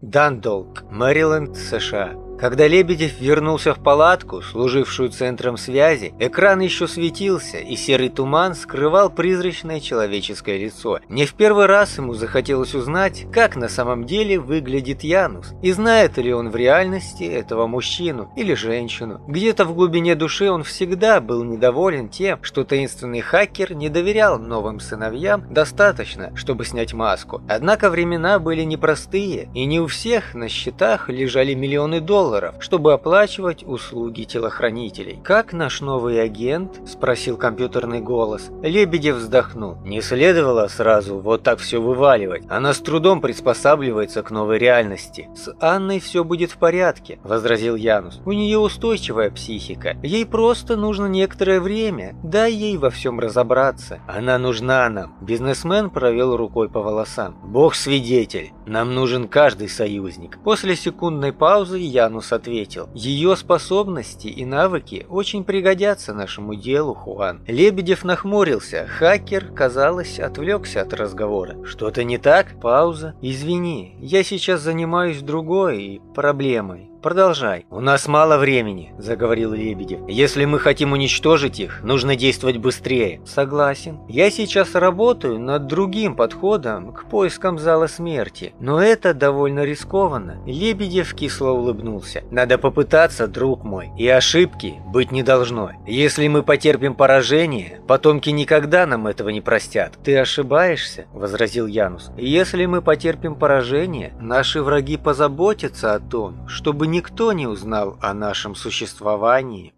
Дандолк, Мэриленд, США. Когда Лебедев вернулся в палатку, служившую центром связи, экран еще светился, и серый туман скрывал призрачное человеческое лицо. Не в первый раз ему захотелось узнать, как на самом деле выглядит Янус, и знает ли он в реальности этого мужчину или женщину. Где-то в глубине души он всегда был недоволен тем, что таинственный хакер не доверял новым сыновьям достаточно, чтобы снять маску. Однако времена были непростые, и не у всех на счетах лежали миллионы долларов, долларов, чтобы оплачивать услуги телохранителей. «Как наш новый агент?» – спросил компьютерный голос. Лебедев вздохнул. Не следовало сразу вот так все вываливать. Она с трудом приспосабливается к новой реальности. «С Анной все будет в порядке», – возразил Янус. «У нее устойчивая психика. Ей просто нужно некоторое время. Дай ей во всем разобраться. Она нужна нам». Бизнесмен провел рукой по волосам. «Бог свидетель. Нам нужен каждый союзник». После секундной паузы Янус ответил. «Ее способности и навыки очень пригодятся нашему делу, Хуан». Лебедев нахмурился. Хакер, казалось, отвлекся от разговора. «Что-то не так?» Пауза. «Извини, я сейчас занимаюсь другой проблемой. «Продолжай. У нас мало времени», – заговорил Лебедев. «Если мы хотим уничтожить их, нужно действовать быстрее». «Согласен. Я сейчас работаю над другим подходом к поискам зала смерти. Но это довольно рискованно». Лебедев кисло улыбнулся. «Надо попытаться, друг мой. И ошибки быть не должно. Если мы потерпим поражение, потомки никогда нам этого не простят». «Ты ошибаешься», – возразил Янус. «Если мы потерпим поражение, наши враги позаботятся о том, чтобы никто не узнал о нашем существовании